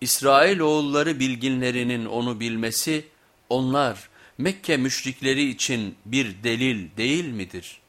İsrailoğulları bilginlerinin onu bilmesi onlar Mekke müşrikleri için bir delil değil midir?''